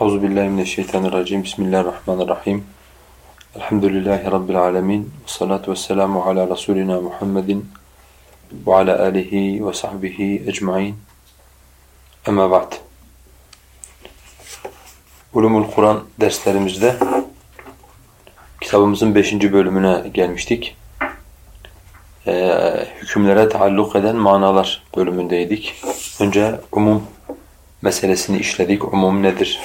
Euzu billahi mineşşeytanirracim. Bismillahirrahmanirrahim. Elhamdülillahi rabbil alamin. Salatu vesselamu ala rasulina Muhammedin ve ala alihi ve sahbihi ecmaîn. Amma ba'd. Ulumul Kur'an derslerimizde kitabımızın 5. bölümüne gelmiştik. Ee, hükümlere taalluk eden manalar bölümündeydik. Önce umum meselesini işledik. Umum nedir?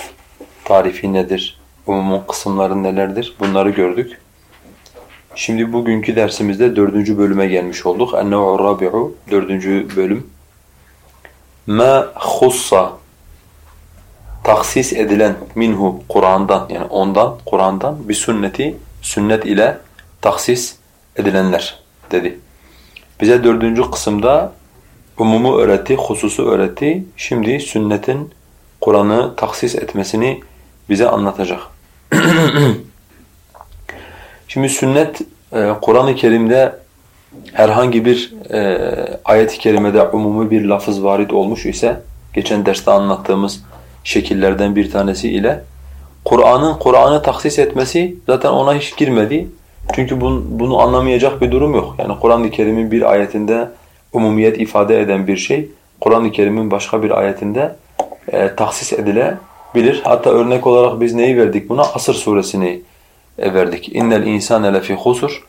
Tarifi nedir? Umumun kısımları nelerdir? Bunları gördük. Şimdi bugünkü dersimizde dördüncü bölüme gelmiş olduk. En-nev'u rabi'u dördüncü bölüm. Ma hussa taksis edilen minhu Kur'an'dan yani ondan Kur'an'dan bir sünneti sünnet ile taksis edilenler dedi. Bize dördüncü kısımda umumu öğretti, hususu öğretti. Şimdi sünnetin Kur'an'ı taksis etmesini bize anlatacak. Şimdi sünnet e, Kur'an-ı Kerim'de herhangi bir e, ayet-i kerimede umumi bir lafız varit olmuş ise geçen derste anlattığımız şekillerden bir tanesi ile Kur'an'ın Kur'an'ı taksis etmesi zaten ona hiç girmedi. Çünkü bunu, bunu anlamayacak bir durum yok. Yani Kur'an-ı Kerim'in bir ayetinde umumiyet ifade eden bir şey Kur'an-ı Kerim'in başka bir ayetinde e, tahsis edilebilir. Hatta örnek olarak biz neyi verdik buna? Asır suresini e, verdik. İnnel insane lefi husur.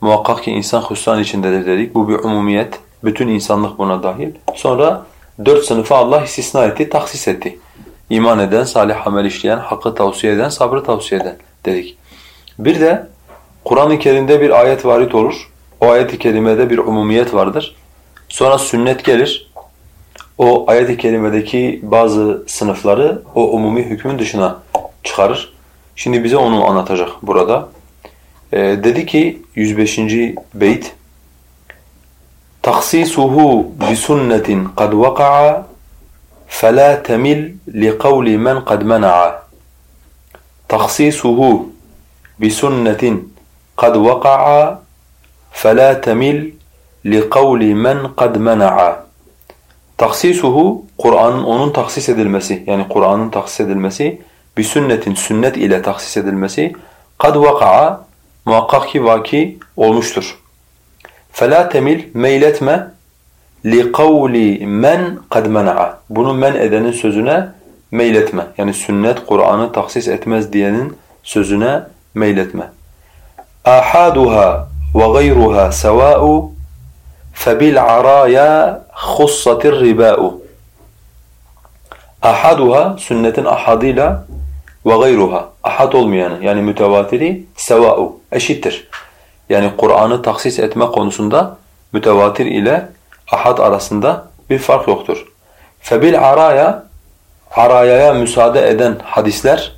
Muhakkak ki insan hüsran içindedir dedik. Bu bir umumiyet. Bütün insanlık buna dahil. Sonra dört sınıfı Allah istisna etti, tahsis etti. İman eden, salih amel işleyen, hakkı tavsiye eden, sabrı tavsiye eden dedik. Bir de Kur'an-ı Kerim'de bir ayet varit olur. O ayet-i kerimede bir umumiyet vardır. Sonra sünnet gelir O ayet-i kerimedeki bazı sınıfları o umumi hükmün dışına çıkarır. Şimdi bize onu anlatacak burada. Ee, dedi ki 105. beyt taksisuhu bi sunnetin kad vaka'a فَلَا تَمِلْ لِقَوْلِ مَنْ قَدْ مَنَعَ تَخْصِيصُهُ بِسُنَّةٍ قَدْ وَقَعَ فَلَا تَمِلْ لِقَوْلِ مَنْ قَدْ مَنَعَ Taksisuhu Kur'an'ın onun taksis edilmesi yani Kur'an'ın taksis edilmesi bir sünnetin sünnet ile taksis edilmesi kad vaka'a muhakkak ki vaki olmuştur. Fela temil meyletme li kavli men kad mena'a. Bunu men edenin sözüne meyletme. Yani sünnet Kur'an'ı taksis etmez diyenin sözüne meyletme. Ahaduha ve gayruha sawa'u febil araya hussatir riba'u. Ahaduha sünnetin ahadıyla ve gayruha. Ahad olmayanı yani mütevatiri seva'u eşittir. Yani Kur'an'ı taksis etme konusunda mütevatir ile ahad arasında bir fark yoktur. Febil araya arayaya müsaade eden hadisler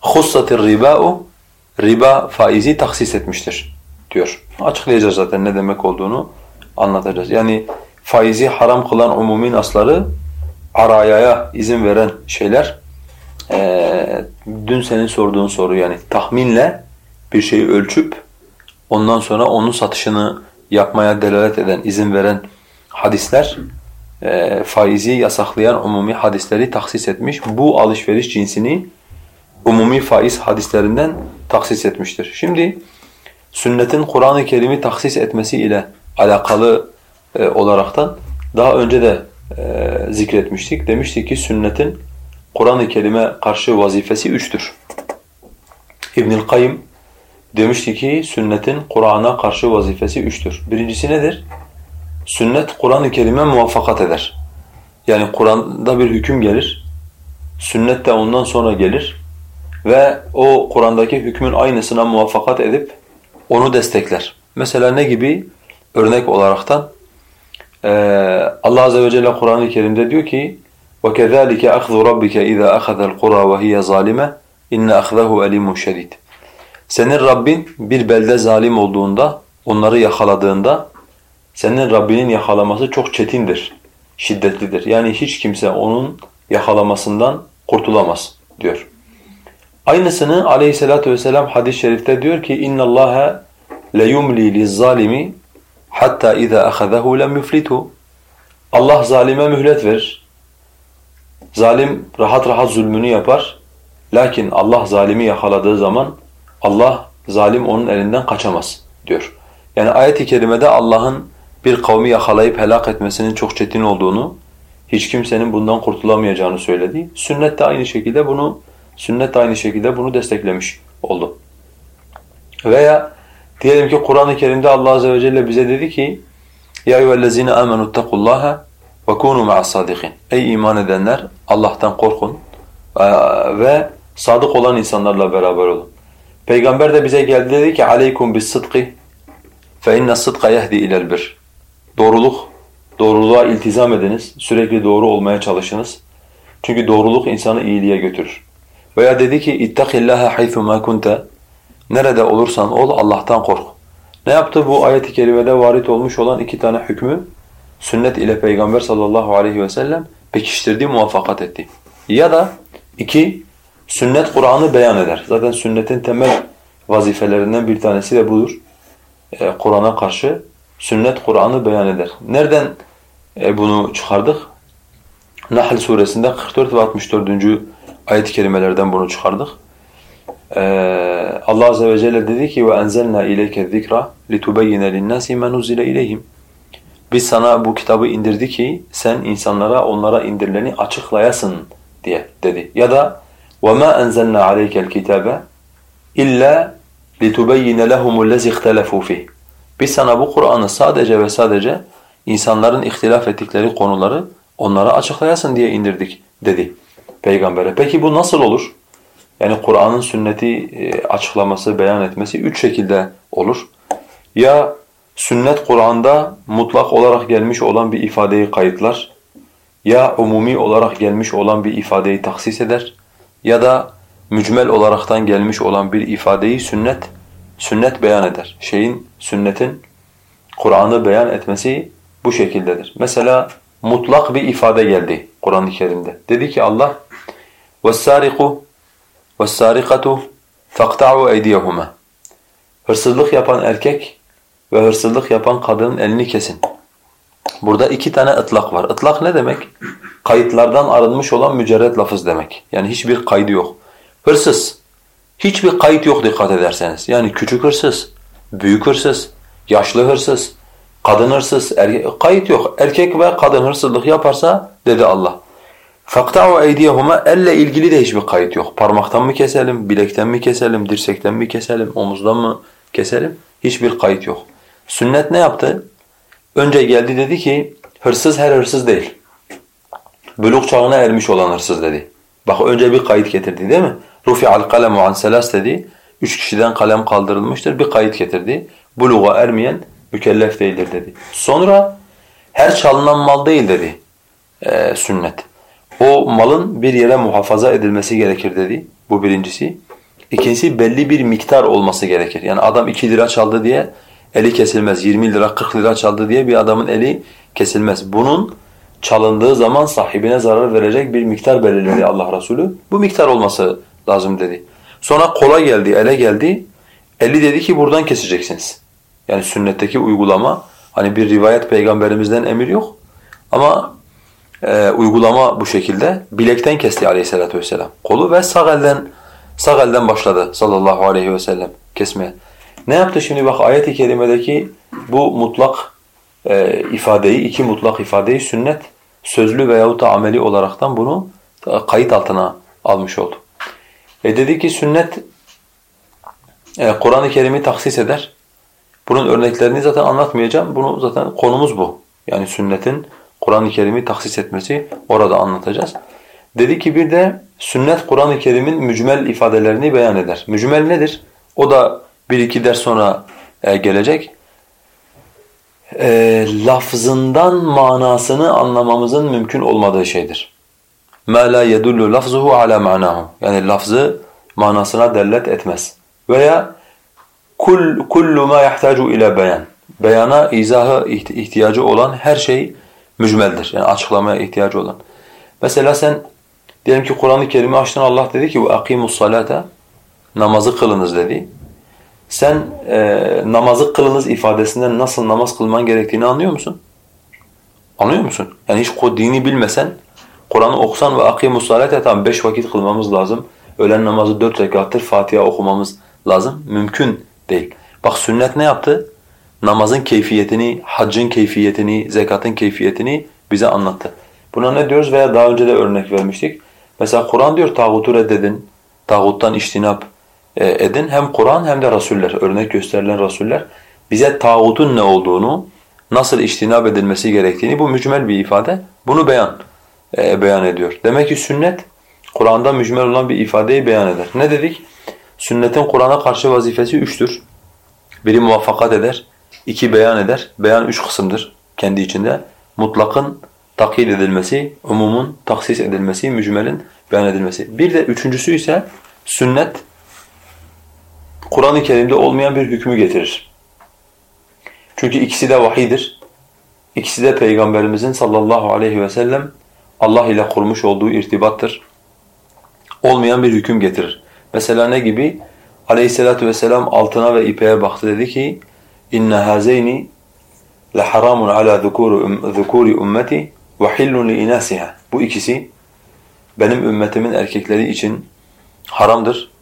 hussatir riba'u riba faizi taksis etmiştir diyor. Açıklayacağız zaten ne demek olduğunu anlatacağız. Yani faizi haram kılan umumi nasları arayaya izin veren şeyler ee, dün senin sorduğun soru yani tahminle bir şeyi ölçüp ondan sonra onun satışını yapmaya delalet eden, izin veren hadisler e, faizi yasaklayan umumi hadisleri taksis etmiş. Bu alışveriş cinsini umumi faiz hadislerinden taksis etmiştir. Şimdi sünnetin Kur'an-ı Kerim'i taksis etmesi ile alakalı e, olaraktan daha önce de e, zikretmiştik. Demiştik ki sünnetin Kur'an-ı Kerim'e karşı vazifesi üçtür. İbnül Kayyım demişti ki sünnetin Kur'an'a karşı vazifesi üçtür. Birincisi nedir? Sünnet Kur'an-ı Kerim'e muvaffakat eder. Yani Kur'an'da bir hüküm gelir, sünnet de ondan sonra gelir ve o Kur'an'daki hükmün aynısına muvaffakat edip onu destekler. Mesela ne gibi? Örnek olaraktan Allah Azze ve Celle Kur'an-ı Kerim'de diyor ki وَكَذَٰلِكَ أَخْذُ رَبِّكَ إِذَا أَخَذَ الْقُرَى وَهِيَ ظَالِمَةً اِنَّ أَخْذَهُ أَلِيمٌ شَدِيدٌ Senin Rabbin bir belde zalim olduğunda, onları yakaladığında senin Rabbinin yakalaması çok çetindir, şiddetlidir. Yani hiç kimse onun yakalamasından kurtulamaz diyor. Aynısını aleyhissalatu vesselam hadis-i şerifte diyor ki اِنَّ اللّٰهَ لَيُمْلِي لِلظَّالِمِ حَتَّى اِذَا أَخَذَهُ لَمْ يُفْلِتُهُ Allah zalime mühlet verir. Zalim rahat rahat zulmünü yapar. Lakin Allah zalimi yakaladığı zaman Allah zalim onun elinden kaçamaz diyor. Yani ayet-i kerimede Allah'ın bir kavmi yakalayıp helak etmesinin çok çetin olduğunu, hiç kimsenin bundan kurtulamayacağını söyledi. Sünnet de aynı şekilde bunu sünnet de aynı şekilde bunu desteklemiş oldu. Veya diyelim ki Kur'an-ı Kerim'de Allah azze ve celle bize dedi ki: "Ya eyyühellezine amenu taqullaha ve kunu ma'as sadikin." Ey iman edenler, Allah'tan korkun ve sadık olan insanlarla beraber olun. Peygamber de bize geldi dedi ki: "Aleykum bis-sıdkı fe inne sıdka yehdi ilel bir." Doğruluk, doğruluğa iltizam ediniz, sürekli doğru olmaya çalışınız. Çünkü doğruluk insanı iyiliğe götürür. Veya dedi ki ittakillaha haythu ma kunta nerede olursan ol Allah'tan kork. Ne yaptı bu ayet-i kerimede varit olmuş olan iki tane hükmü sünnet ile Peygamber sallallahu aleyhi ve sellem pekiştirdi, muvaffakat etti. Ya da iki, sünnet Kur'an'ı beyan eder. Zaten sünnetin temel vazifelerinden bir tanesi de budur. Ee, Kur'an'a karşı sünnet Kur'an'ı beyan eder. Nereden e, bunu çıkardık? Nahl suresinde 44 ve 64. ayet-i kerimelerden bunu çıkardık. Ee, Allah azze ve celle dedi ki ve enzelna ileyke zikra litubeyyine lin-nasi ma nuzile. Biz sana bu kitabı indirdi ki sen insanlara onlara indirileni açıklayasın diye dedi. Ya da ve ma enzelna aleykel kitabe illa litubeyyine lehumul lezi ihtelefu fih. Biz sana bu Kur'an'ı sadece ve sadece insanların ihtilaf ettikleri konuları onlara açıklayasın diye indirdik dedi peygambere. Peki bu nasıl olur? Yani Kur'an'ın sünneti e, açıklaması, beyan etmesi üç şekilde olur. Ya sünnet Kur'an'da mutlak olarak gelmiş olan bir ifadeyi kayıtlar, ya umumi olarak gelmiş olan bir ifadeyi taksis eder ya da mücmel olaraktan gelmiş olan bir ifadeyi sünnet sünnet beyan eder. Şeyin sünnetin Kur'an'ı beyan etmesi bu şekildedir. Mesela mutlak bir ifade geldi Kur'an-ı Kerim'de. Dedi ki Allah وَالسَّارِقُ وَالسَّارِقَةُ فَاقْتَعُوا اَيْدِيَهُمَا Hırsızlık yapan erkek ve hırsızlık yapan kadının elini kesin. Burada iki tane ıtlak var. Itlak ne demek? Kayıtlardan arınmış olan mücerret lafız demek. Yani hiçbir kaydı yok. Hırsız. Hiçbir kayıt yok dikkat ederseniz. Yani küçük hırsız, büyük hırsız, yaşlı hırsız, kadın hırsız, erkek, kayıt yok. Erkek ve kadın hırsızlık yaparsa dedi Allah. فَقْتَعُوا اَيْدِيَهُمَا Elle ilgili de hiçbir kayıt yok. Parmaktan mı keselim, bilekten mi keselim, dirsekten mi keselim, omuzdan mı keselim? Hiçbir kayıt yok. Sünnet ne yaptı? Önce geldi dedi ki hırsız her hırsız değil. Büluk çağına ermiş olan hırsız dedi. Bak önce bir kayıt getirdi değil mi? Rufi'al kalemu an selas dedi. Üç kişiden kalem kaldırılmıştır. Bir kayıt getirdi. Buluğa ermeyen mükellef değildir dedi. Sonra her çalınan mal değil dedi e, sünnet. O malın bir yere muhafaza edilmesi gerekir dedi. Bu birincisi. İkincisi belli bir miktar olması gerekir. Yani adam 2 lira çaldı diye eli kesilmez. 20 lira 40 lira çaldı diye bir adamın eli kesilmez. Bunun çalındığı zaman sahibine zarar verecek bir miktar belirledi Allah Resulü. Bu miktar olması lazım dedi. Sonra kola geldi, ele geldi. Eli dedi ki buradan keseceksiniz. Yani sünnetteki uygulama hani bir rivayet peygamberimizden emir yok. Ama e, uygulama bu şekilde. Bilekten kesti aleyhissalatü vesselam kolu ve sağ elden sağ elden başladı sallallahu aleyhi ve sellem kesmeye. Ne yaptı şimdi bak ayet-i kerimedeki bu mutlak e, ifadeyi, iki mutlak ifadeyi sünnet sözlü veyahut da ameli olaraktan bunu kayıt altına almış oldu. E dedi ki sünnet e, Kur'an-ı Kerim'i taksis eder. Bunun örneklerini zaten anlatmayacağım. Bunu zaten konumuz bu. Yani sünnetin Kur'an-ı Kerim'i taksis etmesi orada anlatacağız. Dedi ki bir de sünnet Kur'an-ı Kerim'in mücmel ifadelerini beyan eder. Mücmel nedir? O da bir iki ders sonra e, gelecek. E, lafzından manasını anlamamızın mümkün olmadığı şeydir. مَا لَا يَدُلُّ لَفْزُهُ عَلَى مَعْنَاهُ Yani lafzı manasına dellet etmez. Veya kul kullu ma yahtaju ila beyan. Beyana, izaha ihtiyacı olan her şey mücmeldir. Yani açıklamaya ihtiyacı olan. Mesela sen diyelim ki Kur'an-ı Kerim'i açtın Allah dedi ki وَاَقِيمُ الصَّلَاةَ Namazı kılınız dedi. Sen e, namazı kılınız ifadesinden nasıl namaz kılman gerektiğini anlıyor musun? Anlıyor musun? Yani hiç dini bilmesen Kur'an'ı okusan ve akimus salate tam beş vakit kılmamız lazım. Öğlen namazı dört rekattır Fatiha okumamız lazım. Mümkün değil. Bak sünnet ne yaptı? Namazın keyfiyetini, haccın keyfiyetini, zekatın keyfiyetini bize anlattı. Buna ne diyoruz veya daha önce de örnek vermiştik. Mesela Kur'an diyor tağutu reddedin, tağuttan iştinap e, edin. Hem Kur'an hem de rasuller, örnek gösterilen rasuller bize tağutun ne olduğunu, nasıl iştinap edilmesi gerektiğini bu mücmel bir ifade. Bunu beyan e, beyan ediyor. Demek ki sünnet Kur'an'da mücmel olan bir ifadeyi beyan eder. Ne dedik? Sünnetin Kur'an'a karşı vazifesi üçtür. Biri muvaffakat eder, iki beyan eder. Beyan üç kısımdır kendi içinde. Mutlakın takyid edilmesi, umumun taksis edilmesi, mücmelin beyan edilmesi. Bir de üçüncüsü ise sünnet Kur'an-ı Kerim'de olmayan bir hükmü getirir. Çünkü ikisi de vahidir. İkisi de Peygamberimizin sallallahu aleyhi ve sellem Allah ile kurmuş olduğu irtibattır. Olmayan bir hüküm getirir. Mesela ne gibi? Aleyhissalatu vesselam altına ve ipeğe baktı dedi ki inne hazeyni leharamun ala zukuri ummeti ve hillun li inasiha. Bu ikisi benim ümmetimin erkekleri için haramdır.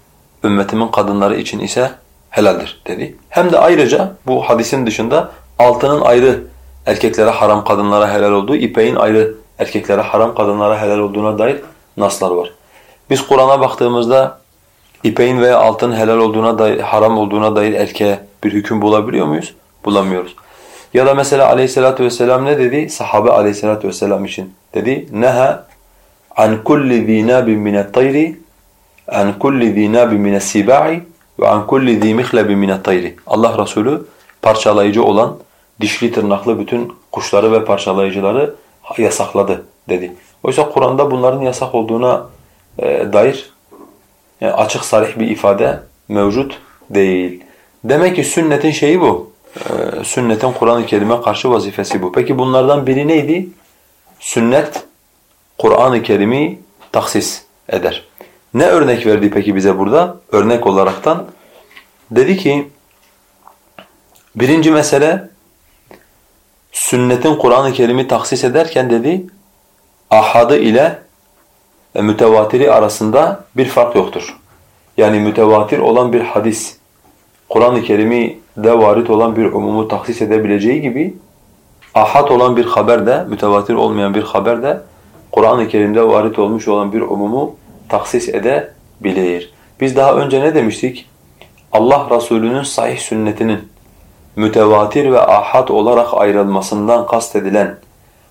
Ümmetimin kadınları için ise helaldir dedi. Hem de ayrıca bu hadisin dışında altının ayrı erkeklere haram kadınlara helal olduğu, ipeğin ayrı erkeklere haram kadınlara helal olduğuna dair naslar var. Biz Kur'an'a baktığımızda ipeğin veya altın helal olduğuna dair, haram olduğuna dair erkeğe bir hüküm bulabiliyor muyuz? Bulamıyoruz. Ya da mesela aleyhissalatu vesselam ne dedi? Sahabe aleyhissalatu vesselam için dedi. Neha an kulli zi nabin minet tayri an kulli zi nabin minet siba'i ve an kulli zi mihlebin minet tayri. Allah Resulü parçalayıcı olan dişli tırnaklı bütün kuşları ve parçalayıcıları yasakladı dedi. Oysa Kur'an'da bunların yasak olduğuna e, dair yani açık sarih bir ifade mevcut değil. Demek ki sünnetin şeyi bu. E, sünnetin Kur'an-ı Kerim'e karşı vazifesi bu. Peki bunlardan biri neydi? Sünnet Kur'an-ı Kerim'i taksis eder. Ne örnek verdi peki bize burada? Örnek olaraktan dedi ki birinci mesele sünnetin Kur'an-ı Kerim'i taksis ederken dedi ahadı ile mütevatiri arasında bir fark yoktur. Yani mütevatir olan bir hadis Kur'an-ı Kerim'i de varit olan bir umumu taksis edebileceği gibi ahad olan bir haber de, mütevatir olmayan bir haber de Kur'an-ı Kerim'de varit olmuş olan bir umumu taksis edebilir. Biz daha önce ne demiştik? Allah Resulü'nün sahih sünnetinin mütevatir ve ahad olarak ayrılmasından kastedilen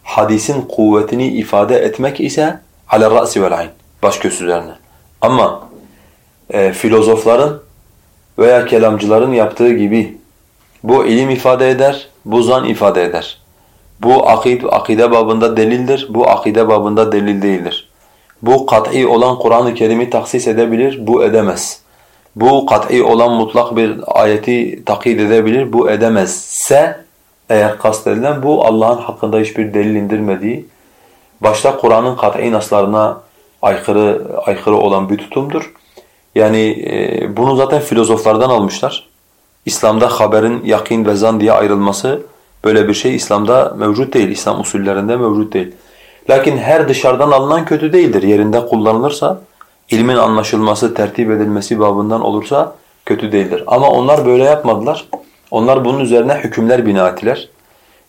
hadisin kuvvetini ifade etmek ise ale ra'si vel ayn baş göz üzerine. Ama e, filozofların veya kelamcıların yaptığı gibi bu ilim ifade eder, bu zan ifade eder. Bu akid, akide babında delildir, bu akide babında delil değildir. Bu kat'i olan Kur'an-ı Kerim'i taksis edebilir, bu edemez. Bu kat'i olan mutlak bir ayeti takid edebilir, bu edemezse eğer kastedilen bu Allah'ın hakkında hiçbir delil indirmediği, başta Kur'an'ın kat'i naslarına aykırı aykırı olan bir tutumdur. Yani e, bunu zaten filozoflardan almışlar. İslam'da haberin yakin ve zan diye ayrılması böyle bir şey İslam'da mevcut değil, İslam usullerinde mevcut değil. Lakin her dışarıdan alınan kötü değildir. Yerinde kullanılırsa, ilmin anlaşılması, tertip edilmesi babından olursa kötü değildir. Ama onlar böyle yapmadılar. Onlar bunun üzerine hükümler bina ettiler.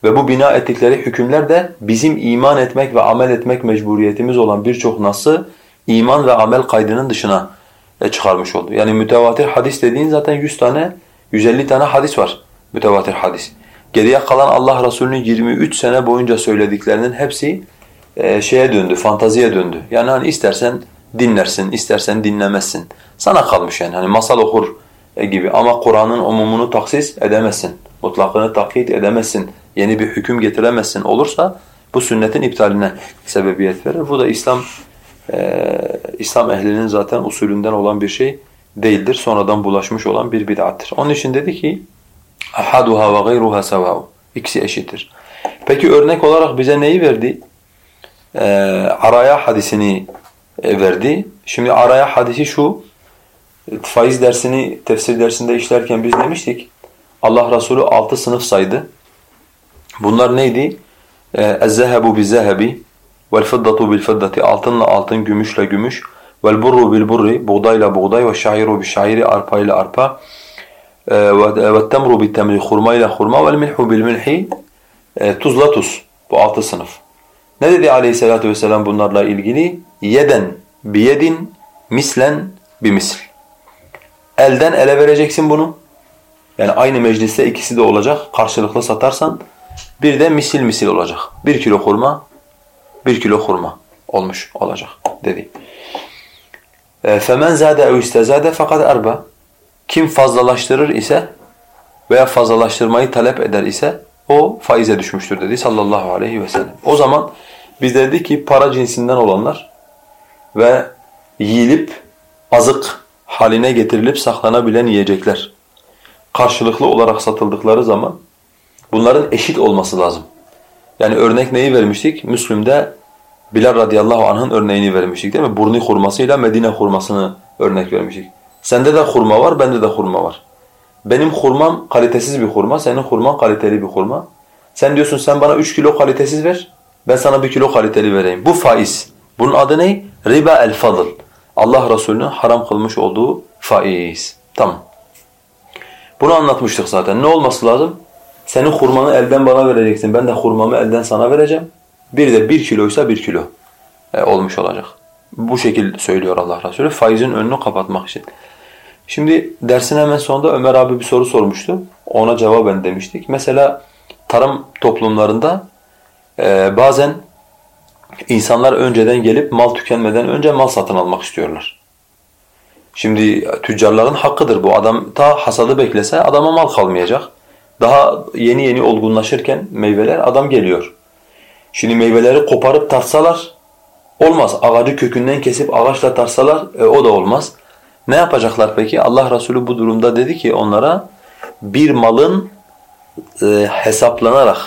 Ve bu bina ettikleri hükümler de bizim iman etmek ve amel etmek mecburiyetimiz olan birçok nası iman ve amel kaydının dışına çıkarmış oldu. Yani mütevatir hadis dediğin zaten 100 tane, 150 tane hadis var mütevatir hadis. Geriye kalan Allah Resulü'nün 23 sene boyunca söylediklerinin hepsi e, şeye döndü, fantaziye döndü. Yani hani istersen dinlersin, istersen dinlemezsin. Sana kalmış yani hani masal okur e, gibi ama Kur'an'ın umumunu taksis edemezsin. Mutlakını takyit edemezsin. Yeni bir hüküm getiremezsin olursa bu sünnetin iptaline sebebiyet verir. Bu da İslam e, İslam ehlinin zaten usulünden olan bir şey değildir. Sonradan bulaşmış olan bir bid'attır. Onun için dedi ki ahaduha ve gayruha sevâ'u. İkisi eşittir. Peki örnek olarak bize neyi verdi? Ee, araya hadisini e, verdi. Şimdi araya hadisi şu, faiz dersini tefsir dersinde işlerken biz demiştik, Allah Resulü altı sınıf saydı. Bunlar neydi? اَزَّهَبُ بِزَّهَبِ vel fiddatu bil altınla altın, gümüşle gümüş. Vel burru bil burri buğdayla buğday ve şairu bil şairi arpa. Ee, ve temru bil temri hurmayla hurma vel milhu bil milhi tuzla tuz. Bu altı sınıf. Ne dedi aleyhissalatu vesselam bunlarla ilgili? Yeden biyedin mislen bimisl. Elden ele vereceksin bunu. Yani aynı mecliste ikisi de olacak. Karşılıklı satarsan bir de misil misil olacak. Bir kilo hurma, bir kilo hurma olmuş olacak dedi. فَمَنْ زَادَ اَوْ اِسْتَزَادَ fakat erba. Kim fazlalaştırır ise veya fazlalaştırmayı talep eder ise o faize düşmüştür dedi sallallahu aleyhi ve sellem. O zaman biz dedik ki para cinsinden olanlar ve yiyilip azık haline getirilip saklanabilen yiyecekler karşılıklı olarak satıldıkları zaman bunların eşit olması lazım. Yani örnek neyi vermiştik? Müslüm'de Bilal radıyallahu anh'ın örneğini vermiştik değil mi? Burni hurmasıyla Medine hurmasını örnek vermiştik. Sende de hurma var, bende de hurma var. Benim hurmam kalitesiz bir hurma, senin hurman kaliteli bir hurma. Sen diyorsun sen bana 3 kilo kalitesiz ver, ben sana 1 kilo kaliteli vereyim. Bu faiz. Bunun adı ne? Riba el-fadl. Allah Resulü'nün haram kılmış olduğu faiz. Tamam. Bunu anlatmıştık zaten. Ne olması lazım? Senin hurmanı elden bana vereceksin, ben de hurmamı elden sana vereceğim. Bir de bir kiloysa bir kilo e, olmuş olacak. Bu şekilde söylüyor Allah Resulü faizin önünü kapatmak için. Şimdi dersin hemen sonunda Ömer abi bir soru sormuştu. Ona cevaben demiştik. Mesela tarım toplumlarında e, bazen insanlar önceden gelip mal tükenmeden önce mal satın almak istiyorlar. Şimdi tüccarların hakkıdır bu. Adam ta hasadı beklese adama mal kalmayacak. Daha yeni yeni olgunlaşırken meyveler adam geliyor. Şimdi meyveleri koparıp tartsalar olmaz. Ağacı kökünden kesip ağaçla tartsalar e, o da olmaz. Ne yapacaklar peki? Allah Resulü bu durumda dedi ki onlara bir malın e, hesaplanarak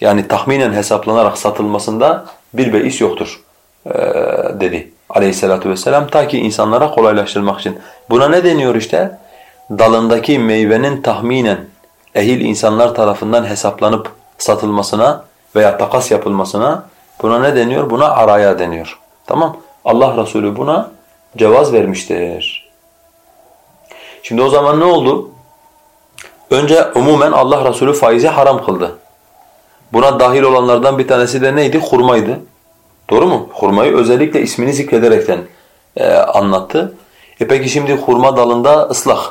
yani tahminen hesaplanarak satılmasında bir beis yoktur e, dedi aleyhissalatu vesselam ta ki insanlara kolaylaştırmak için. Buna ne deniyor işte? Dalındaki meyvenin tahminen ehil insanlar tarafından hesaplanıp satılmasına veya takas yapılmasına buna ne deniyor? Buna araya deniyor. Tamam? Allah Resulü buna cevaz vermiştir. Şimdi o zaman ne oldu? Önce umumen Allah Resulü faizi haram kıldı. Buna dahil olanlardan bir tanesi de neydi? Hurmaydı. Doğru mu? Hurmayı özellikle ismini zikrederekten e, anlattı. E peki şimdi hurma dalında ıslah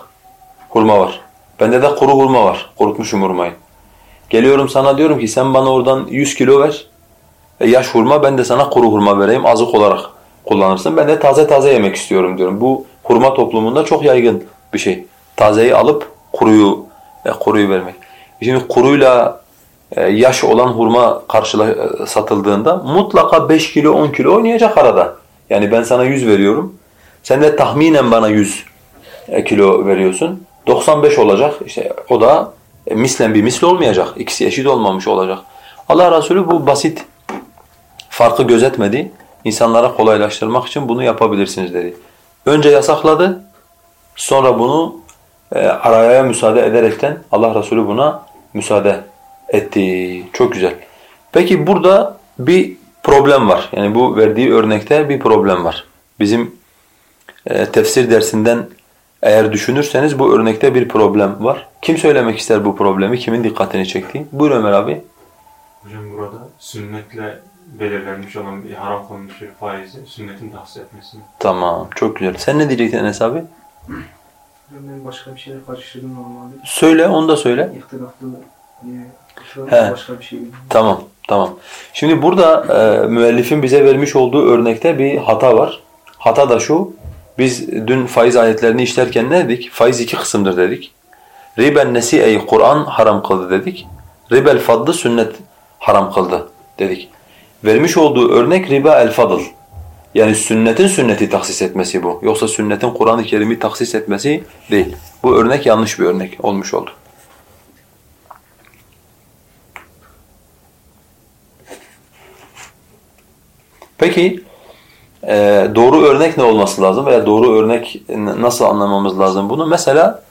hurma var. Bende de kuru hurma var. Kurutmuşum hurmayı. Geliyorum sana diyorum ki sen bana oradan 100 kilo ver. E yaş hurma ben de sana kuru hurma vereyim azık olarak kullanırsın. Ben de taze taze yemek istiyorum diyorum. Bu hurma toplumunda çok yaygın bir şey. Tazeyi alıp kuruyu e, kuruyu vermek. Şimdi kuruyla e, yaş olan hurma karşıla e, satıldığında mutlaka 5 kilo 10 kilo oynayacak arada. Yani ben sana 100 veriyorum. Sen de tahminen bana 100 e, kilo veriyorsun. 95 olacak. İşte o da mislen bir misli olmayacak. İkisi eşit olmamış olacak. Allah Resulü bu basit farkı gözetmedi. İnsanlara kolaylaştırmak için bunu yapabilirsiniz dedi. Önce yasakladı. Sonra bunu e, araya müsaade ederekten Allah Resulü buna müsaade etti. Çok güzel. Peki burada bir problem var. Yani bu verdiği örnekte bir problem var. Bizim e, tefsir dersinden eğer düşünürseniz bu örnekte bir problem var. Kim söylemek ister bu problemi? Kimin dikkatini çekti? Buyur Ömer abi. Hocam burada sünnetle belirlenmiş olan bir haram kılınmış bir faizi sünnetin tahsis etmesini. Tamam. Çok güzel. Sen ne diyecektin Enes abi? Ben başka bir şeyler karıştırdım normalde. Söyle, onu da söyle. İhtilaflı. Şu He. başka bir şey. Tamam, tamam. Şimdi burada e, müellifin bize vermiş olduğu örnekte bir hata var. Hata da şu, biz dün faiz ayetlerini işlerken ne dedik? Faiz iki kısımdır dedik. Riben nesi'eyi Kur'an haram kıldı dedik. Ribel fadlı sünnet haram kıldı dedik. Vermiş olduğu örnek riba el fadıl. Yani sünnetin sünneti taksis etmesi bu. Yoksa sünnetin Kur'an-ı Kerim'i taksis etmesi değil. Bu örnek yanlış bir örnek olmuş oldu. Peki ee, doğru örnek ne olması lazım veya doğru örnek nasıl anlamamız lazım bunu? Mesela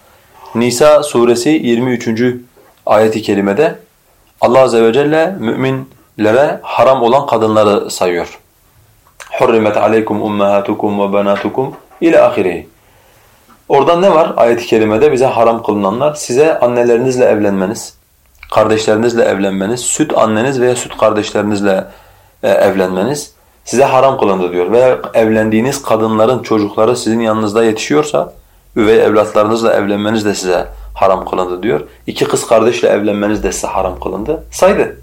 Nisa suresi 23. ayeti kerimede Allah azze ve celle müminlere haram olan kadınları sayıyor. Hurrimet aleykum ummahatukum ve banatukum ila ahireh. Orada ne var ayet-i kerimede? Bize haram kılınanlar. Size annelerinizle evlenmeniz, kardeşlerinizle evlenmeniz, süt anneniz veya süt kardeşlerinizle e, evlenmeniz, size haram kılındı diyor. Veya evlendiğiniz kadınların çocukları sizin yanınızda yetişiyorsa üvey evlatlarınızla evlenmeniz de size haram kılındı diyor. İki kız kardeşle evlenmeniz de size haram kılındı. Saydı.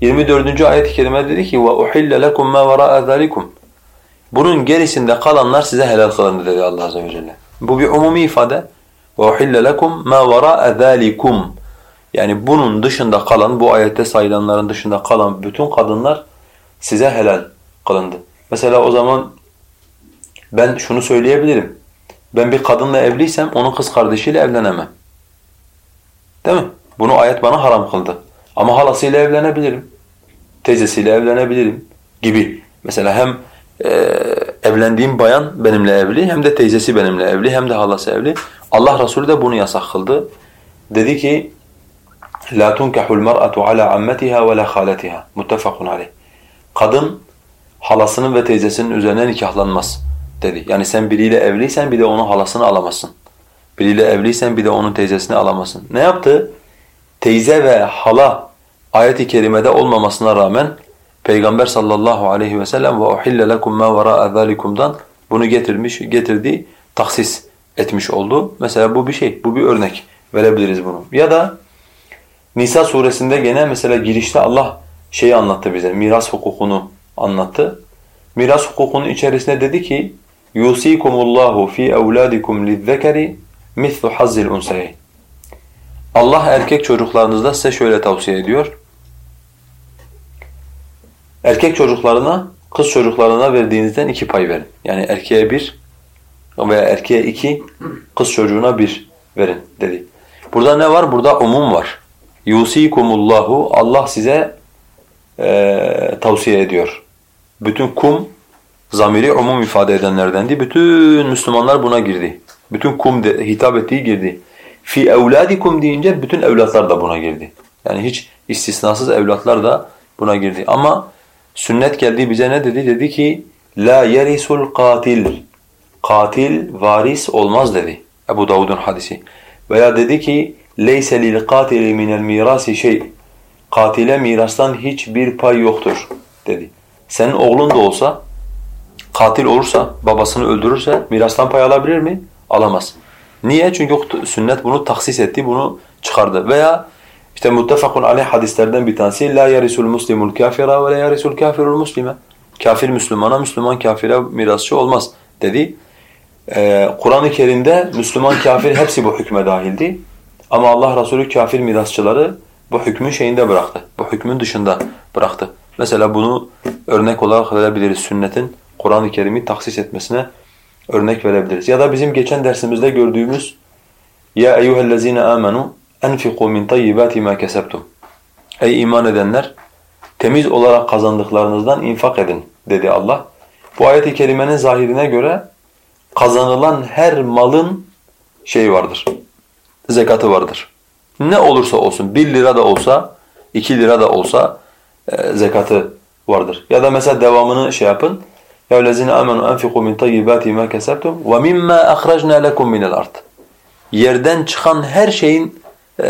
24. ayet-i kerime dedi ki وَاُحِلَّ لَكُمْ مَا وَرَاءَ ذَٰلِكُمْ Bunun gerisinde kalanlar size helal kılındı dedi Allah Azze ve Celle. Bu bir umumi ifade. وَاُحِلَّ لَكُمْ مَا وَرَاءَ ذَٰلِكُمْ Yani bunun dışında kalan, bu ayette sayılanların dışında kalan bütün kadınlar size helal kılındı. Mesela o zaman ben şunu söyleyebilirim. Ben bir kadınla evliysem onun kız kardeşiyle evlenemem. Değil mi? Bunu ayet bana haram kıldı. Ama halasıyla evlenebilirim. Teyzesiyle evlenebilirim gibi. Mesela hem e, evlendiğim bayan benimle evli hem de teyzesi benimle evli hem de halası evli. Allah Resulü de bunu yasak kıldı. Dedi ki tunkahul mar'atu ala ammatiha ve la khalatiha. Muttefakun aleyh. Kadın halasının ve teyzesinin üzerine nikahlanmaz dedi. Yani sen biriyle evliysen bir de onun halasını alamazsın. Biriyle evliysen bir de onun teyzesini alamazsın. Ne yaptı? Teyze ve hala ayet-i kerimede olmamasına rağmen Peygamber sallallahu aleyhi ve sellem ve uhille lekum ma vera'a bunu getirmiş, getirdi, taksis etmiş oldu. Mesela bu bir şey, bu bir örnek verebiliriz bunu. Ya da Nisa suresinde gene mesela girişte Allah şeyi anlattı bize, miras hukukunu anlattı. Miras hukukunun içerisinde dedi ki yusikumullahu fi evladikum lizzekeri mislu hazzil unsayeyn. Allah erkek çocuklarınızda size şöyle tavsiye ediyor. Erkek çocuklarına kız çocuklarına verdiğinizden iki pay verin. Yani erkeğe bir veya erkeğe iki, kız çocuğuna bir verin dedi. Burada ne var? Burada umum var. Yusikumullahu Allah size e, tavsiye ediyor. Bütün kum zamiri umum ifade edenlerdendi. Bütün Müslümanlar buna girdi. Bütün kum de, hitap ettiği girdi. Fi evladikum deyince bütün evlatlar da buna girdi. Yani hiç istisnasız evlatlar da buna girdi. Ama sünnet geldi bize ne dedi? Dedi ki la yerisul katil. Katil varis olmaz dedi. Ebu Davud'un hadisi. Veya dedi ki leyse lil katili minel mirasi şey. Katile mirastan hiçbir pay yoktur dedi. Senin oğlun da olsa katil olursa, babasını öldürürse mirastan pay alabilir mi? Alamaz. Niye? Çünkü sünnet bunu taksis etti, bunu çıkardı. Veya işte muttefakun aleyh hadislerden bir tanesi la yarisul muslimul kafira ve la yarisul kafirul muslime. Kafir Müslümana, Müslüman kafire mirasçı olmaz dedi. Ee, Kur'an-ı Kerim'de Müslüman kafir hepsi bu hükme dahildi. Ama Allah Resulü kafir mirasçıları bu hükmün şeyinde bıraktı. Bu hükmün dışında bıraktı. Mesela bunu örnek olarak verebiliriz sünnetin Kur'an-ı Kerim'i taksis etmesine örnek verebiliriz. Ya da bizim geçen dersimizde gördüğümüz ya eyyuhellezine amenu enfiqu min tayyibati ma kesebtum. Ey iman edenler temiz olarak kazandıklarınızdan infak edin dedi Allah. Bu ayet-i kerimenin zahirine göre kazanılan her malın şey vardır. Zekatı vardır. Ne olursa olsun bir lira da olsa, iki lira da olsa zekatı vardır. Ya da mesela devamını şey yapın. يَا الَّذِينَ آمَنُوا أَنْفِقُوا مِنْ طَيِّبَاتِ مَا كَسَبْتُمْ وَمِمَّا أَخْرَجْنَا لَكُمْ مِنَ الْأَرْضِ Yerden çıkan her şeyin e,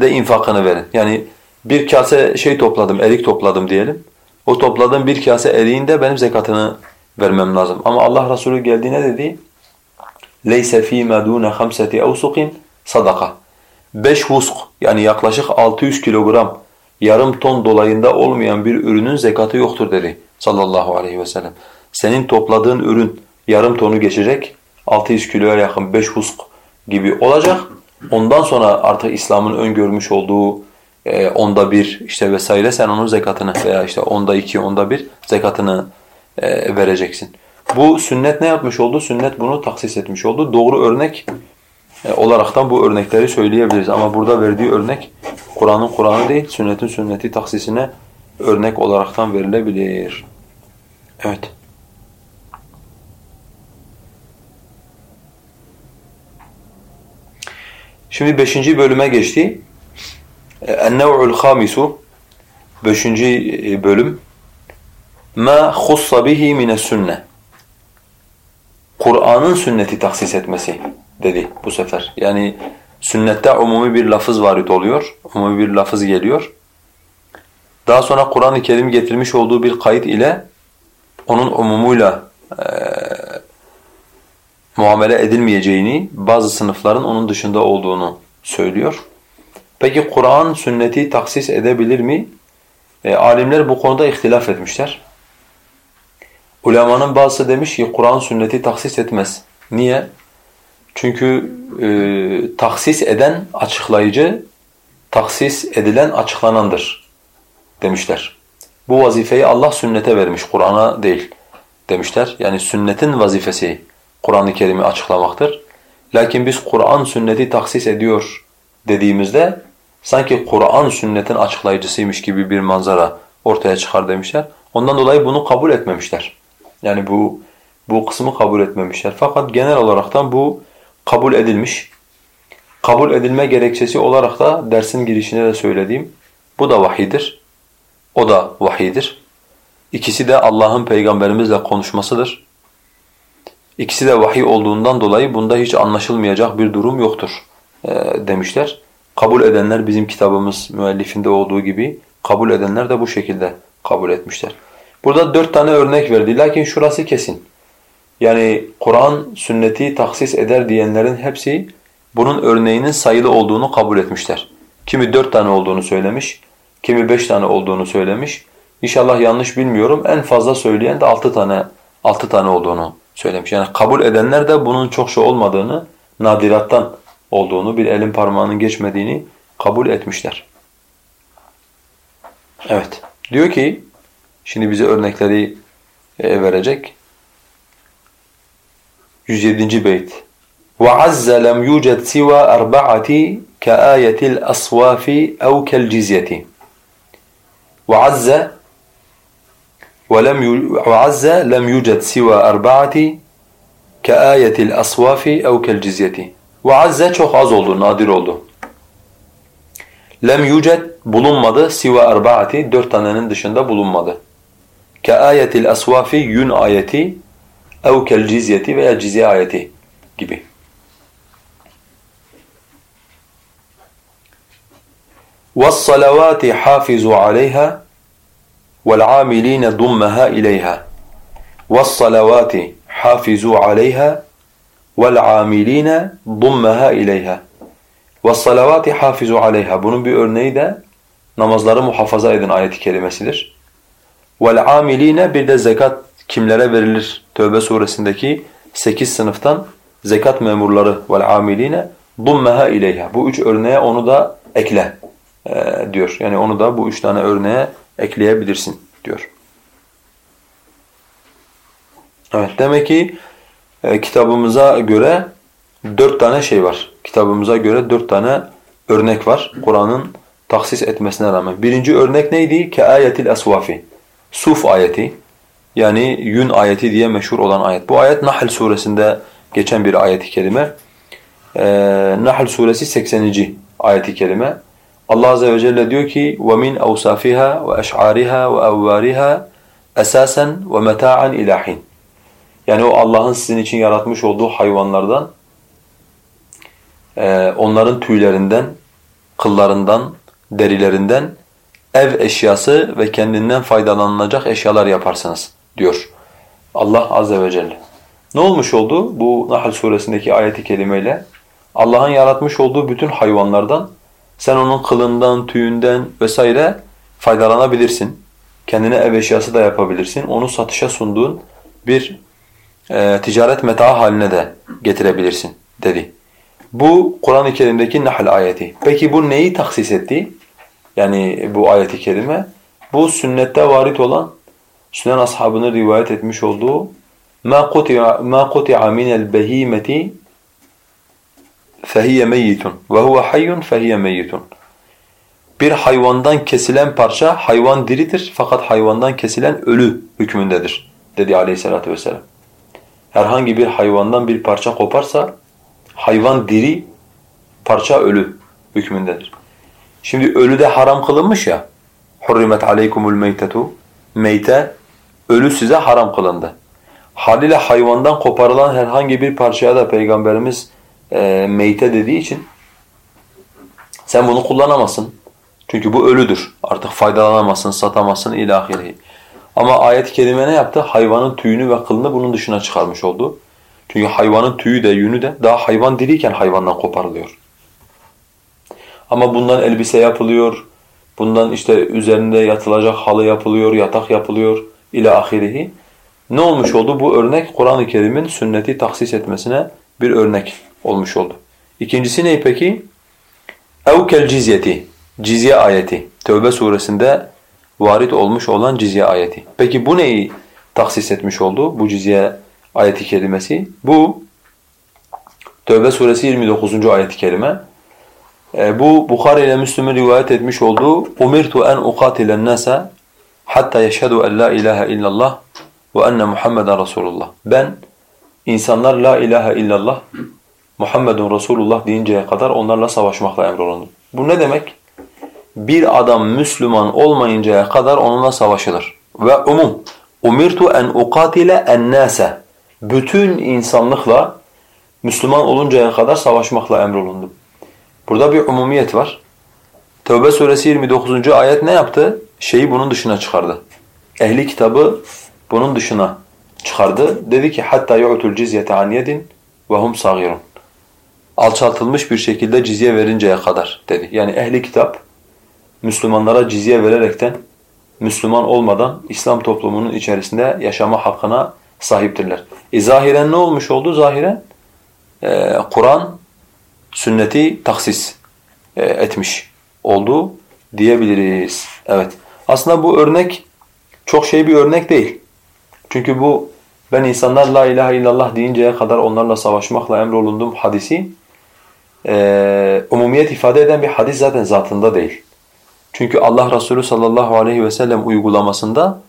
de infakını verin. Yani bir kase şey topladım, erik topladım diyelim. O topladığım bir kase eriğin de benim zekatını vermem lazım. Ama Allah Resulü geldiğine dedi لَيْسَ ف۪ي مَا دُونَ خَمْسَةِ اَوْسُقٍ sadaka. Beş vusk yani yaklaşık 600 kilogram yarım ton dolayında olmayan bir ürünün zekatı yoktur dedi sallallahu aleyhi ve sellem. Senin topladığın ürün yarım tonu geçecek, 600 kiloya yakın 5 husk gibi olacak. Ondan sonra artık İslam'ın öngörmüş olduğu e, onda bir işte vesaire sen onun zekatını veya işte onda iki, onda bir zekatını e, vereceksin. Bu sünnet ne yapmış oldu? Sünnet bunu taksis etmiş oldu. Doğru örnek e, olaraktan bu örnekleri söyleyebiliriz. Ama burada verdiği örnek Kur'an'ın Kur'an'ı değil, sünnetin sünneti taksisine örnek olaraktan verilebilir. Evet. Şimdi beşinci bölüme geçti. اَنَّوْعُ الْخَامِسُ Beşinci e, bölüm. Ma khussa bihi mine sünne. Kur'an'ın sünneti taksis etmesi dedi bu sefer. Yani sünnette umumi bir lafız varit oluyor, umumi bir lafız geliyor. Daha sonra Kur'an-ı Kerim getirmiş olduğu bir kayıt ile onun umumuyla e, muamele edilmeyeceğini, bazı sınıfların onun dışında olduğunu söylüyor. Peki Kur'an sünneti taksis edebilir mi? E, alimler bu konuda ihtilaf etmişler. Ulemanın bazısı demiş ki Kur'an sünneti taksis etmez. Niye? Çünkü e, taksis eden açıklayıcı, taksis edilen açıklanandır demişler. Bu vazifeyi Allah sünnete vermiş, Kur'an'a değil demişler. Yani sünnetin vazifesi Kur'an-ı Kerim'i açıklamaktır. Lakin biz Kur'an sünneti taksis ediyor dediğimizde sanki Kur'an sünnetin açıklayıcısıymış gibi bir manzara ortaya çıkar demişler. Ondan dolayı bunu kabul etmemişler. Yani bu bu kısmı kabul etmemişler. Fakat genel olaraktan bu kabul edilmiş. Kabul edilme gerekçesi olarak da dersin girişinde de söylediğim bu da vahidir. O da vahidir. İkisi de Allah'ın peygamberimizle konuşmasıdır. İkisi de vahiy olduğundan dolayı bunda hiç anlaşılmayacak bir durum yoktur e, demişler. Kabul edenler bizim kitabımız müellifinde olduğu gibi kabul edenler de bu şekilde kabul etmişler. Burada dört tane örnek verdi. Lakin şurası kesin. Yani Kur'an sünneti taksis eder diyenlerin hepsi bunun örneğinin sayılı olduğunu kabul etmişler. Kimi dört tane olduğunu söylemiş, kimi beş tane olduğunu söylemiş. İnşallah yanlış bilmiyorum. En fazla söyleyen de altı tane altı tane olduğunu söylemiş. Yani kabul edenler de bunun çok şey olmadığını, nadirattan olduğunu, bir elin parmağının geçmediğini kabul etmişler. Evet. Diyor ki, şimdi bize örnekleri e, verecek. 107. beyt. وَعَزَّ لَمْ يُوجَدْ سِوَى أَرْبَعَةِ كَآيَةِ الْأَصْوَافِ أَوْ كَالْجِزْيَةِ وَعَزَّ ولم وعز لم يوجد سوى أربعة كآية الأصواف أو كالجزية وعز çok az oldu, nadir oldu. Lem yuced bulunmadı, siva erbaati dört tanenin dışında bulunmadı. Keayetil aswafi yün ayeti ev kel cizyeti veya cizye ayeti gibi. وَالصَّلَوَاتِ حَافِظُوا عَلَيْهَا وَالْعَامِلِينَ ضُمَّهَا إِلَيْهَا وَالصَّلَوَاتِ حَافِظُوا عَلَيْهَا وَالْعَامِلِينَ ضُمَّهَا إِلَيْهَا وَالصَّلَوَاتِ حَافِظُوا عَلَيْهَا Bunun bir örneği de namazları muhafaza edin ayeti kelimesidir. وَالْعَامِلِينَ Bir de zekat kimlere verilir? Tövbe suresindeki 8 sınıftan zekat memurları vel amiline dummeha ileyha. Bu üç örneğe onu da ekle e, diyor. Yani onu da bu üç tane örneğe ekleyebilirsin diyor. Evet demek ki e, kitabımıza göre dört tane şey var. Kitabımıza göre dört tane örnek var. Kur'an'ın taksis etmesine rağmen. Birinci örnek neydi? Ke ayetil asvafi. Suf ayeti. Yani yün ayeti diye meşhur olan ayet. Bu ayet Nahl suresinde geçen bir ayet-i kerime. Ee, Nahl suresi 80. ayet-i kerime. Allah azze ve celle diyor ki: "Ve awsafiha ve eş'ariha ve awwariha esasen ve ilahin." Yani o Allah'ın sizin için yaratmış olduğu hayvanlardan e, onların tüylerinden, kıllarından, derilerinden ev eşyası ve kendinden faydalanılacak eşyalar yaparsınız diyor Allah azze ve celle. Ne olmuş oldu bu Nahl suresindeki ayeti kerimeyle? Allah'ın yaratmış olduğu bütün hayvanlardan sen onun kılından, tüyünden vesaire faydalanabilirsin. Kendine ev eşyası da yapabilirsin. Onu satışa sunduğun bir e, ticaret meta haline de getirebilirsin dedi. Bu Kur'an-ı Kerim'deki Nahl ayeti. Peki bu neyi taksis etti? Yani bu ayeti kerime. Bu sünnette varit olan Sünnen ashabının rivayet etmiş olduğu ma quti'a ma quti'a min el-behimeti fehiye meyyitun ve huve hayyun. Bir hayvandan kesilen parça hayvan diridir fakat hayvandan kesilen ölü hükmündedir dedi Aleyhisselatü vesselam. Herhangi bir hayvandan bir parça koparsa hayvan diri, parça ölü hükmündedir. Şimdi ölü de haram kılınmış ya, Hurrimet aleykumul meytetu. Meyte, ölü size haram kılındı. Haliyle hayvandan koparılan herhangi bir parçaya da Peygamberimiz e, meyte dediği için sen bunu kullanamazsın. Çünkü bu ölüdür. Artık faydalanamazsın, satamazsın ilahihi. Ama ayet-i kerime ne yaptı? Hayvanın tüyünü ve kılını bunun dışına çıkarmış oldu. Çünkü hayvanın tüyü de yünü de daha hayvan diriyken hayvandan koparılıyor. Ama bundan elbise yapılıyor, bundan işte üzerinde yatılacak halı yapılıyor, yatak yapılıyor ila ahirihi. Ne olmuş oldu? Bu örnek Kur'an-ı Kerim'in sünneti taksis etmesine bir örnek olmuş oldu. İkincisi ne peki? Evkel cizyeti, cizye ayeti. Tevbe suresinde varit olmuş olan cizye ayeti. Peki bu neyi taksis etmiş oldu? Bu cizye ayeti kelimesi. Bu Tevbe suresi 29. ayet-i. E, bu Bukhari ile Müslüm'ün rivayet etmiş olduğu umirtu en uqatilen nasa hatta yeşhedü en la ilahe illallah ve enne Muhammeden Resulullah. Ben insanlar la ilahe illallah Muhammedun Resulullah deyinceye kadar onlarla savaşmakla emrolundum. Bu ne demek? Bir adam Müslüman olmayıncaya kadar onunla savaşılır. Ve umum umirtu en uqatile en nase bütün insanlıkla Müslüman oluncaya kadar savaşmakla emrolundum. Burada bir umumiyet var. Tevbe suresi 29. ayet ne yaptı? Şeyi bunun dışına çıkardı. Ehli kitabı bunun dışına çıkardı. Dedi ki hatta yu'tul cizyete an yedin ve hum sagirun. Alçaltılmış bir şekilde cizye verinceye kadar dedi. Yani ehli kitap Müslümanlara cizye vererekten Müslüman olmadan İslam toplumunun içerisinde yaşama hakkına sahiptirler. E zahiren ne olmuş oldu? Zahiren e, Kur'an sünneti taksis e, etmiş oldu diyebiliriz. Evet. Aslında bu örnek çok şey bir örnek değil. Çünkü bu ben insanlar la ilahe illallah deyinceye kadar onlarla savaşmakla emrolundum hadisi e, umumiyet ifade eden bir hadis zaten zatında değil. Çünkü Allah Resulü sallallahu aleyhi ve sellem uygulamasında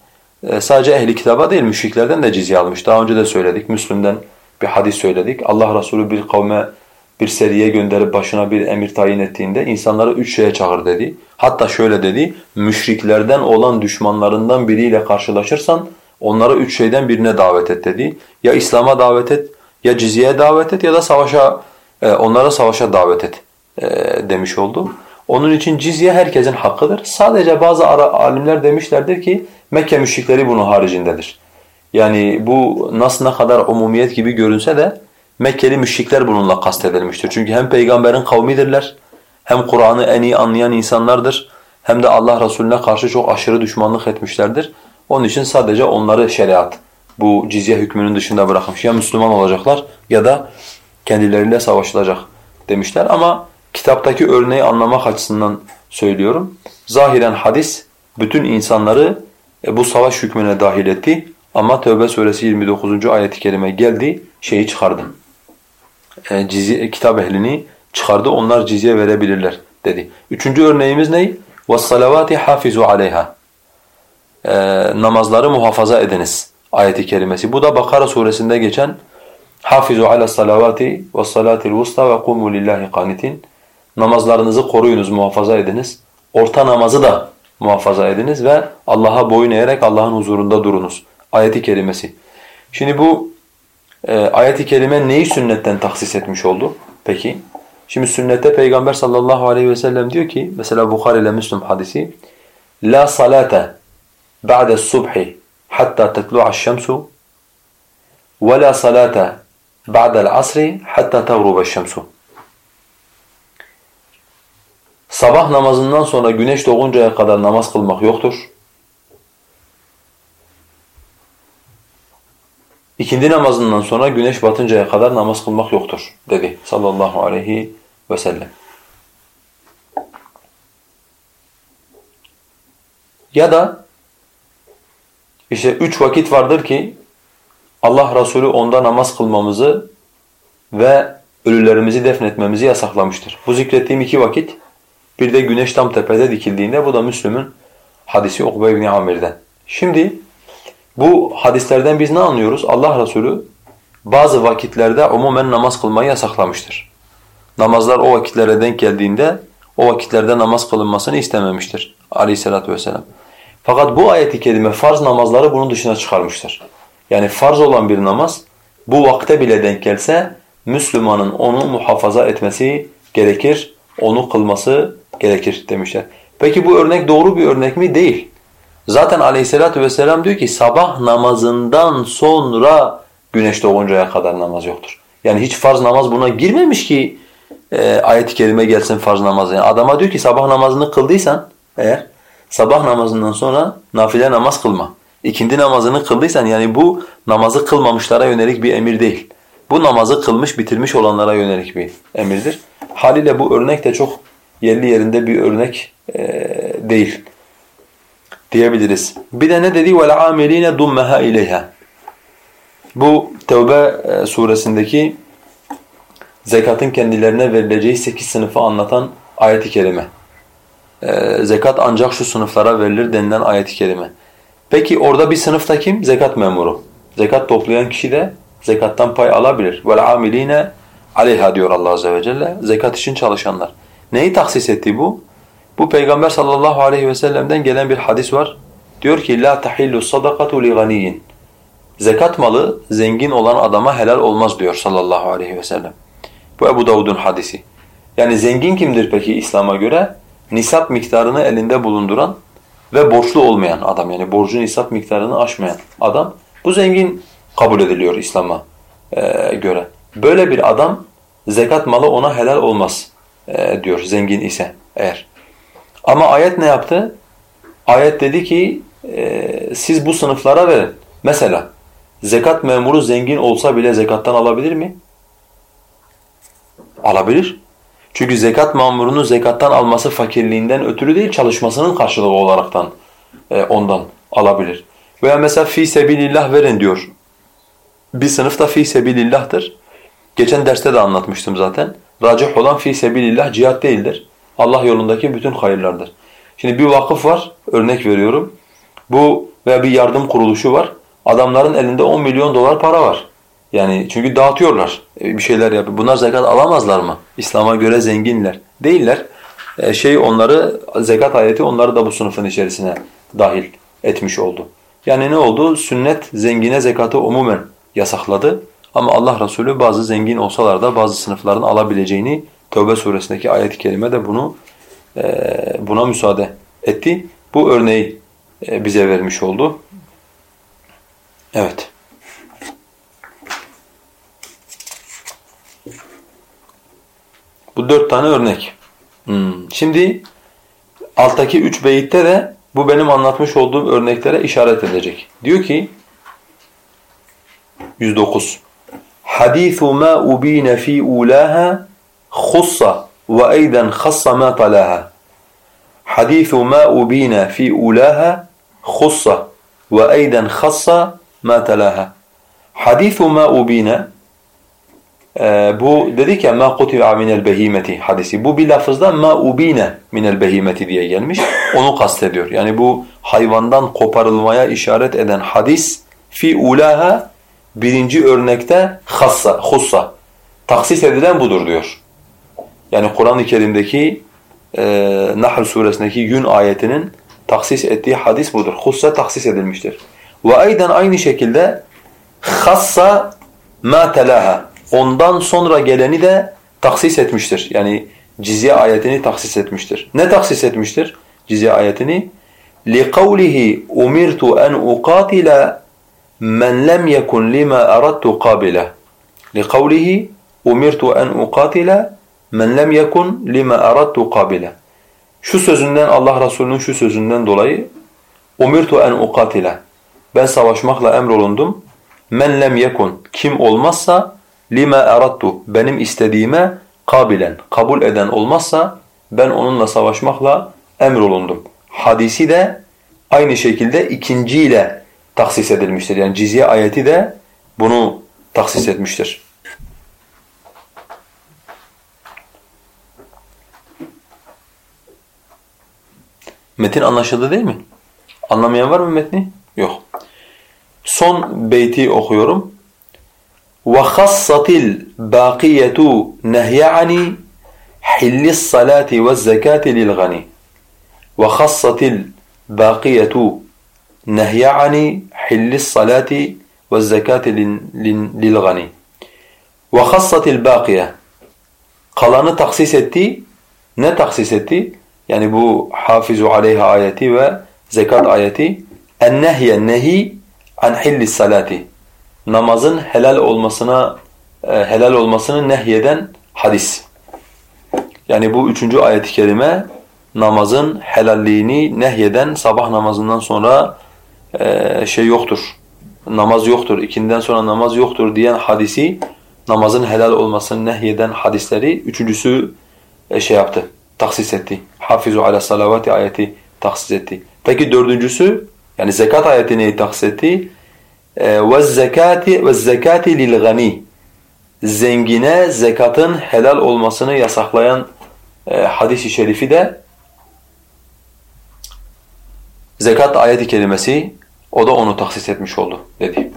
e, sadece ehli kitaba değil müşriklerden de cizye almış. Daha önce de söyledik. Müslüm'den bir hadis söyledik. Allah Resulü bir kavme bir seriye gönderip başına bir emir tayin ettiğinde insanları üç şeye çağır dedi. Hatta şöyle dedi, müşriklerden olan düşmanlarından biriyle karşılaşırsan onları üç şeyden birine davet et dedi. Ya İslam'a davet et, ya cizyeye davet et ya da savaşa e, onlara savaşa davet et e, demiş oldu. Onun için cizye herkesin hakkıdır. Sadece bazı alimler demişlerdir ki Mekke müşrikleri bunun haricindedir. Yani bu nasıl ne kadar umumiyet gibi görünse de Mekkeli müşrikler bununla kastedilmiştir. Çünkü hem peygamberin kavmidirler, hem Kur'an'ı en iyi anlayan insanlardır, hem de Allah Resulüne karşı çok aşırı düşmanlık etmişlerdir. Onun için sadece onları şeriat bu cizye hükmünün dışında bırakmış. Ya Müslüman olacaklar ya da kendileriyle savaşılacak demişler. Ama kitaptaki örneği anlamak açısından söylüyorum. Zahiren hadis bütün insanları e, bu savaş hükmüne dahil etti. Ama Tevbe suresi 29. ayet-i kerime geldi, şeyi çıkardı. E, cizye, kitap ehlini çıkardı, onlar cizye verebilirler dedi. Üçüncü örneğimiz ne? وَالصَّلَوَاتِ حَافِزُوا عَلَيْهَا e, Namazları muhafaza ediniz ayeti kerimesi. Bu da Bakara suresinde geçen Hafizu ala salavati ve salatil vusta ve kumu lillahi qanitin. Namazlarınızı koruyunuz, muhafaza ediniz. Orta namazı da muhafaza ediniz ve Allah'a boyun eğerek Allah'ın huzurunda durunuz. Ayeti kerimesi. Şimdi bu e, ayeti kerime neyi sünnetten taksis etmiş oldu? Peki. Şimdi sünnette Peygamber sallallahu aleyhi ve sellem diyor ki mesela Bukhari ile Müslüm hadisi La salate ba'de subhi hatta tetlu'a's şemsu ve la salate ba'del asri hatta tagrube's şemsu. Sabah namazından sonra güneş doğuncaya kadar namaz kılmak yoktur. İkindi namazından sonra güneş batıncaya kadar namaz kılmak yoktur dedi sallallahu aleyhi ve sellem. Ya da işte üç vakit vardır ki Allah Resulü onda namaz kılmamızı ve ölülerimizi defnetmemizi yasaklamıştır. Bu zikrettiğim iki vakit bir de güneş tam tepede dikildiğinde bu da Müslüm'ün hadisi Ukbe ibn Amir'den. Şimdi bu hadislerden biz ne anlıyoruz? Allah Resulü bazı vakitlerde umumen namaz kılmayı yasaklamıştır. Namazlar o vakitlere denk geldiğinde o vakitlerde namaz kılınmasını istememiştir aleyhissalatu vesselam. Fakat bu ayeti kerime farz namazları bunun dışına çıkarmıştır. Yani farz olan bir namaz bu vakte bile denk gelse Müslümanın onu muhafaza etmesi gerekir, onu kılması gerekir demişler. Peki bu örnek doğru bir örnek mi? Değil. Zaten aleyhissalatu vesselam diyor ki sabah namazından sonra güneş doğuncaya kadar namaz yoktur. Yani hiç farz namaz buna girmemiş ki e, ayet-i kerime gelsin farz namazı. Yani adama diyor ki sabah namazını kıldıysan eğer sabah namazından sonra nafile namaz kılma. İkindi namazını kıldıysan yani bu namazı kılmamışlara yönelik bir emir değil. Bu namazı kılmış bitirmiş olanlara yönelik bir emirdir. Haliyle bu örnek de çok yerli yerinde bir örnek e, değil diyebiliriz. Bir de ne dedi? وَالْعَامِلِينَ دُمَّهَا اِلَيْهَا Bu Tevbe e, suresindeki zekatın kendilerine verileceği sekiz sınıfı anlatan ayet-i kerime. Ee, zekat ancak şu sınıflara verilir denilen ayet-i kerime. Peki orada bir sınıfta kim? Zekat memuru. Zekat toplayan kişi de zekattan pay alabilir. وَالْعَامِلِينَ aleyha diyor Allah Azze ve Celle. Zekat için çalışanlar. Neyi taksis etti bu? Bu Peygamber sallallahu aleyhi ve sellem'den gelen bir hadis var. Diyor ki la tahillu sadakatu li ganiyin. Zekat malı zengin olan adama helal olmaz diyor sallallahu aleyhi ve sellem. Bu Ebu Davud'un hadisi. Yani zengin kimdir peki İslam'a göre? Nisap miktarını elinde bulunduran ve borçlu olmayan adam yani borcun nisap miktarını aşmayan adam bu zengin kabul ediliyor İslam'a e, göre. Böyle bir adam zekat malı ona helal olmaz e, diyor zengin ise eğer. Ama ayet ne yaptı? Ayet dedi ki e, siz bu sınıflara verin. Mesela zekat memuru zengin olsa bile zekattan alabilir mi? Alabilir. Çünkü zekat memurunun zekattan alması fakirliğinden ötürü değil, çalışmasının karşılığı olaraktan e, ondan alabilir. Veya mesela fi sebilillah verin diyor. Bir sınıf da fi sebilillah'tır. Geçen derste de anlatmıştım zaten. Racih olan fi sebilillah cihat değildir. Allah yolundaki bütün hayırlardır. Şimdi bir vakıf var, örnek veriyorum. Bu veya bir yardım kuruluşu var. Adamların elinde 10 milyon dolar para var. Yani çünkü dağıtıyorlar, e, bir şeyler yapıyor. Bunlar zekat alamazlar mı? İslam'a göre zenginler. Değiller. E, şey onları, zekat ayeti onları da bu sınıfın içerisine dahil etmiş oldu. Yani ne oldu? Sünnet zengine zekatı umumen yasakladı. Ama Allah Resulü bazı zengin olsalar da bazı sınıfların alabileceğini Tevbe suresindeki ayet-i kerime de bunu e, buna müsaade etti. Bu örneği bize vermiş oldu. Evet. Bu dört tane örnek. Hmm. Şimdi alttaki üç beyitte de bu benim anlatmış olduğum örneklere işaret edecek. Diyor ki 109 Hadithu ma ubina fi ulaha khussa ve eyden khassa ma talaha Hadithu ma ubina fi ulaha khussa ve eyden khassa ma talaha Hadithu ma ubina ee, bu dedik ya ma kutiba minel behimeti hadisi. Bu bir lafızda ma ubine minel behimeti diye gelmiş. Onu kastediyor. Yani bu hayvandan koparılmaya işaret eden hadis fi ulaha birinci örnekte hassa, hussa. Taksis edilen budur diyor. Yani Kur'an-ı Kerim'deki e, Nahl suresindeki yün ayetinin taksis ettiği hadis budur. Hussa taksis edilmiştir. Ve aynen aynı şekilde hassa ma telaha ondan sonra geleni de taksis etmiştir. Yani cizye ayetini taksis etmiştir. Ne taksis etmiştir cizye ayetini? لِقَوْلِهِ اُمِرْتُ اَنْ اُقَاتِلَ مَنْ لَمْ يَكُنْ لِمَا أَرَدْتُ قَابِلَهِ لِقَوْلِهِ اُمِرْتُ اَنْ اُقَاتِلَ مَنْ لَمْ يَكُنْ لِمَا أَرَدْتُ قَابِلَهِ Şu sözünden Allah Resulü'nün şu sözünden dolayı umirtu en uqatile ben savaşmakla emrolundum men lem yekun kim olmazsa lima erattu benim istediğime kabilen kabul eden olmazsa ben onunla savaşmakla emrolundum. Hadisi de aynı şekilde ikinciyle taksis edilmiştir. Yani cizye ayeti de bunu taksis etmiştir. Metin anlaşıldı değil mi? Anlamayan var mı metni? Yok. Son beyti okuyorum. وخصت الباقية نهي عن حل الصلاة والزكاة للغني. وخصت الباقية نهي عن حل الصلاة والزكاة للغني. وخصت الباقية. قالنا تخصيصتي نا تخصيصتي يعني بو حافظ عليها آياتي وزكاة آياتي النهي النهي عن حل الصلاة. Namazın helal olmasına e, helal olmasını nehyeden hadis. Yani bu üçüncü ayet-i kerime namazın helalliğini nehyeden sabah namazından sonra e, şey yoktur. Namaz yoktur. ikinden sonra namaz yoktur diyen hadisi namazın helal olmasını nehyeden hadisleri üçüncüsü e, şey yaptı. Taksis etti. Hafizu ala salavati ayeti taksis etti. Peki dördüncüsü yani zekat ayetini taksis etti. Ve zekati ve zekati lil gani. Zengine zekatın helal olmasını yasaklayan e, hadis-i şerifi de zekat ayeti kelimesi o da onu taksis etmiş oldu dedi.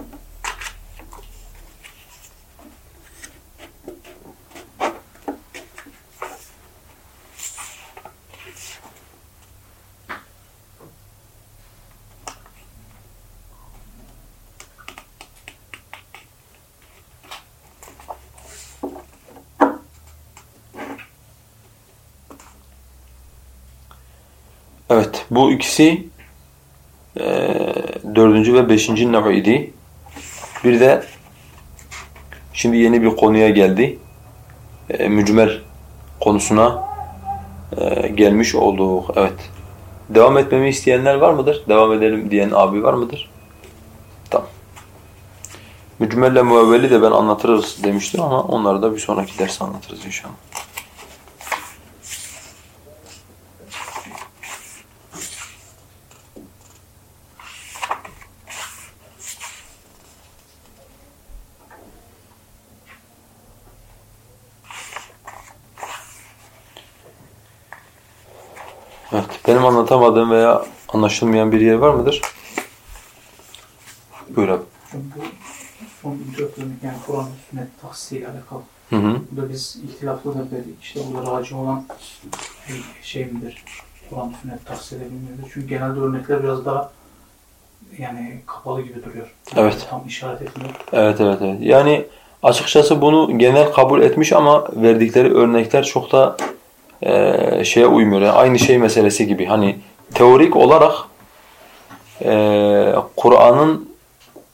Evet, bu ikisi e, dördüncü ve beşinci nev idi. Bir de şimdi yeni bir konuya geldi. E, mücmel konusuna e, gelmiş olduk. Evet. Devam etmemi isteyenler var mıdır? Devam edelim diyen abi var mıdır? Tamam. Mücmelle müevveli de ben anlatırız demiştim ama onları da bir sonraki ders anlatırız inşallah. Evet, benim anlatamadığım veya anlaşılmayan bir yer var mıdır? Buyur abi. Bu son dört örnek yani Kur'an sünnet tahsisiyle alakalı. Hı hı. Bu da biz ihtilaflı da dedik. İşte burada racih olan bir şey midir? Kur'an sünnet tahsis edebilmelidir. Çünkü genelde örnekler biraz daha yani kapalı gibi duruyor. Evet. Tam işaret etmiyor. Evet, evet, evet. Yani açıkçası bunu genel kabul etmiş ama verdikleri örnekler çok da e, şeye uymuyor. Yani aynı şey meselesi gibi. Hani teorik olarak e, Kur'an'ın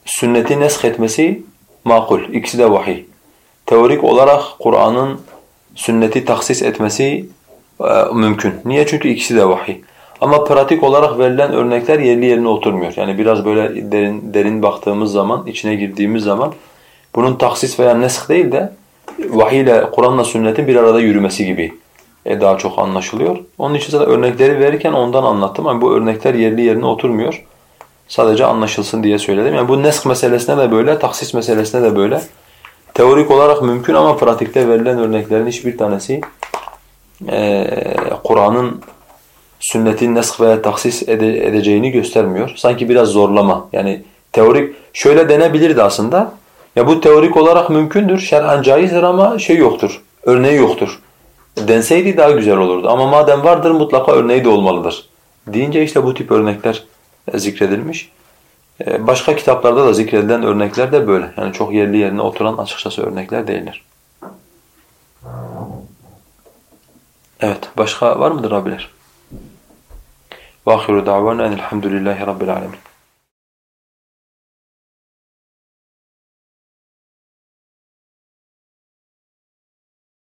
sünneti nesk etmesi makul. İkisi de vahiy. Teorik olarak Kur'an'ın sünneti taksis etmesi e, mümkün. Niye? Çünkü ikisi de vahiy. Ama pratik olarak verilen örnekler yerli yerine oturmuyor. Yani biraz böyle derin derin baktığımız zaman, içine girdiğimiz zaman bunun taksis veya nesk değil de vahiy ile Kur'an'la sünnetin bir arada yürümesi gibi daha çok anlaşılıyor. Onun için zaten örnekleri verirken ondan anlattım. Yani bu örnekler yerli yerine oturmuyor. Sadece anlaşılsın diye söyledim. Yani bu nesk meselesine de böyle, taksis meselesine de böyle. Teorik olarak mümkün ama pratikte verilen örneklerin hiçbir tanesi e, Kur'an'ın sünnetin nesk veya taksis ede, edeceğini göstermiyor. Sanki biraz zorlama. Yani teorik şöyle denebilirdi aslında. Ya bu teorik olarak mümkündür, şer'an caizdir ama şey yoktur. Örneği yoktur Denseydi daha güzel olurdu. Ama madem vardır mutlaka örneği de olmalıdır. Deyince işte bu tip örnekler zikredilmiş. E, başka kitaplarda da zikredilen örnekler de böyle. Yani çok yerli yerine oturan açıkçası örnekler değiller. Evet. Başka var mıdır abiler? وآخر دعوانا أن الحمد لله رب العالمين